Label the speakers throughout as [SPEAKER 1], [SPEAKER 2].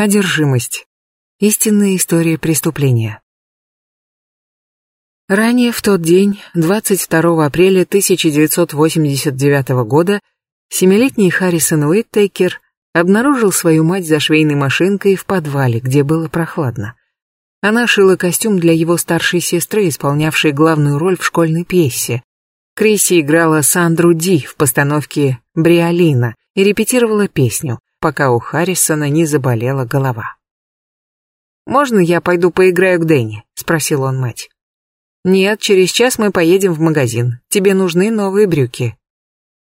[SPEAKER 1] Одержимость. Истинная история преступления. Ранее в тот день, 22 апреля 1989 года, семилетний Харрисон Уиттейкер обнаружил свою мать за швейной машинкой в подвале, где было прохладно. Она шила костюм для его старшей сестры, исполнявшей главную роль в школьной пьесе. Крисси играла Сандру Ди в постановке «Бриолина» и репетировала песню пока у Харрисона не заболела голова. «Можно я пойду поиграю к Дэнни?» — спросил он мать. «Нет, через час мы поедем в магазин. Тебе нужны новые брюки».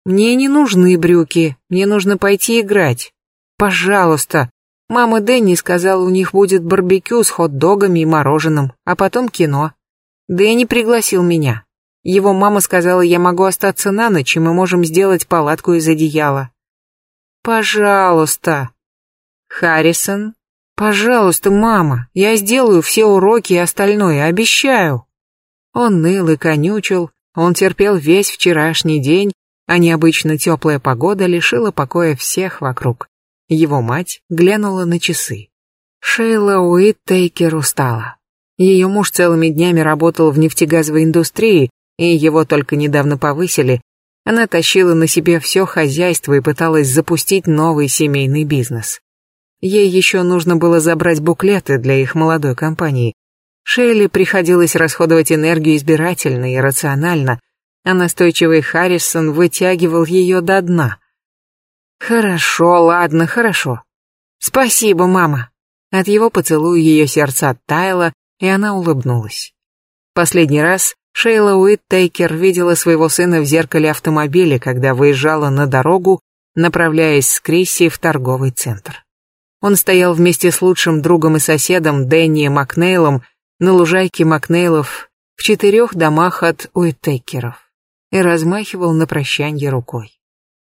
[SPEAKER 1] «Мне не нужны брюки. Мне нужно пойти играть. Пожалуйста». Мама Дэнни сказала, у них будет барбекю с хот-догами и мороженым, а потом кино. Дэнни пригласил меня. Его мама сказала, я могу остаться на ночь, и мы можем сделать палатку из одеяла. Пожалуйста. Харрисон, пожалуйста, мама, я сделаю все уроки и остальное, обещаю. Он ныл и конючил, он терпел весь вчерашний день, а необычно теплая погода лишила покоя всех вокруг. Его мать глянула на часы. Шейла Уиттейкер устала. Ее муж целыми днями работал в нефтегазовой индустрии, и его только недавно повысили, она тащила на себе все хозяйство и пыталась запустить новый семейный бизнес. Ей еще нужно было забрать буклеты для их молодой компании. Шейли приходилось расходовать энергию избирательно и рационально, а настойчивый Харрисон вытягивал ее до дна. «Хорошо, ладно, хорошо. Спасибо, мама!» От его поцелуя ее сердце оттаяло, и она улыбнулась. Последний раз Шейла Уиттейкер видела своего сына в зеркале автомобиля, когда выезжала на дорогу, направляясь с Крисси в торговый центр. Он стоял вместе с лучшим другом и соседом Дэнни Макнейлом на лужайке Макнейлов в четырех домах от Уиттейкеров и размахивал на прощанье рукой.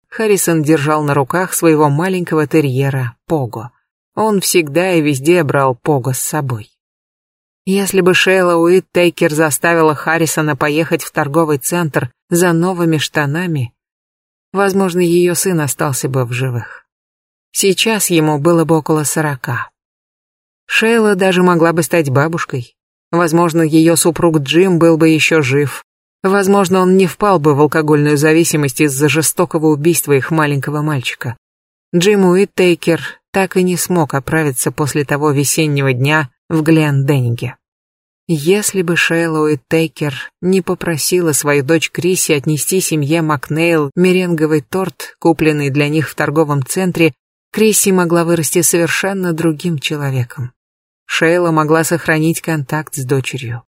[SPEAKER 1] Харрисон держал на руках своего маленького терьера Пого. Он всегда и везде брал Пого с собой. Если бы Шейла Уит Тейкер заставила Харрисона поехать в торговый центр за новыми штанами, возможно, ее сын остался бы в живых. Сейчас ему было бы около сорока. Шейла даже могла бы стать бабушкой. Возможно, ее супруг Джим был бы еще жив. Возможно, он не впал бы в алкогольную зависимость из-за жестокого убийства их маленького мальчика. Джим Уиттейкер так и не смог оправиться после того весеннего дня, в Гленденниге. Если бы Шейлоуи Тейкер не попросила свою дочь Криси отнести семье Макнейл меренговый торт, купленный для них в торговом центре, Криси могла вырасти совершенно другим человеком. Шейла могла сохранить контакт с дочерью.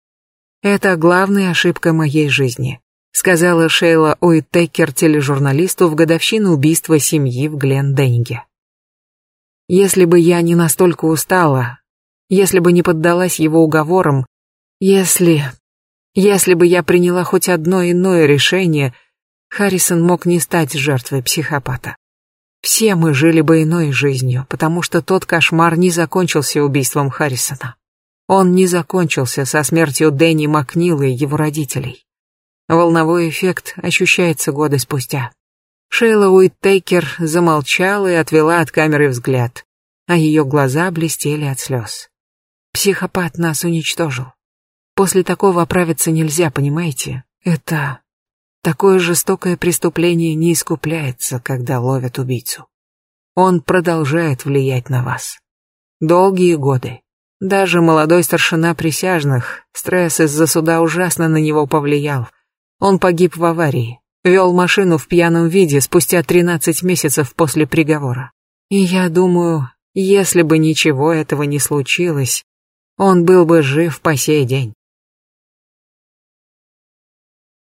[SPEAKER 1] «Это главная ошибка моей жизни», — сказала Шейла Уиттекер тележурналисту в годовщину убийства семьи в Гленденниге. «Если бы я не настолько устала, если бы не поддалась его уговорам, если... Если бы я приняла хоть одно иное решение, Харрисон мог не стать жертвой психопата. Все мы жили бы иной жизнью, потому что тот кошмар не закончился убийством Харрисона. Он не закончился со смертью Дэнни Макнила и его родителей. Волновой эффект ощущается годы спустя. Шейла Уиттейкер замолчала и отвела от камеры взгляд, а ее глаза блестели от слез. Психопат нас уничтожил. После такого оправиться нельзя, понимаете? Это... Такое жестокое преступление не искупляется, когда ловят убийцу. Он продолжает влиять на вас. Долгие годы. Даже молодой старшина присяжных, стресс из-за суда ужасно на него повлиял. Он погиб в аварии, вел машину в пьяном виде спустя 13 месяцев после приговора. И я думаю, если бы ничего этого не случилось, он был бы жив по сей день.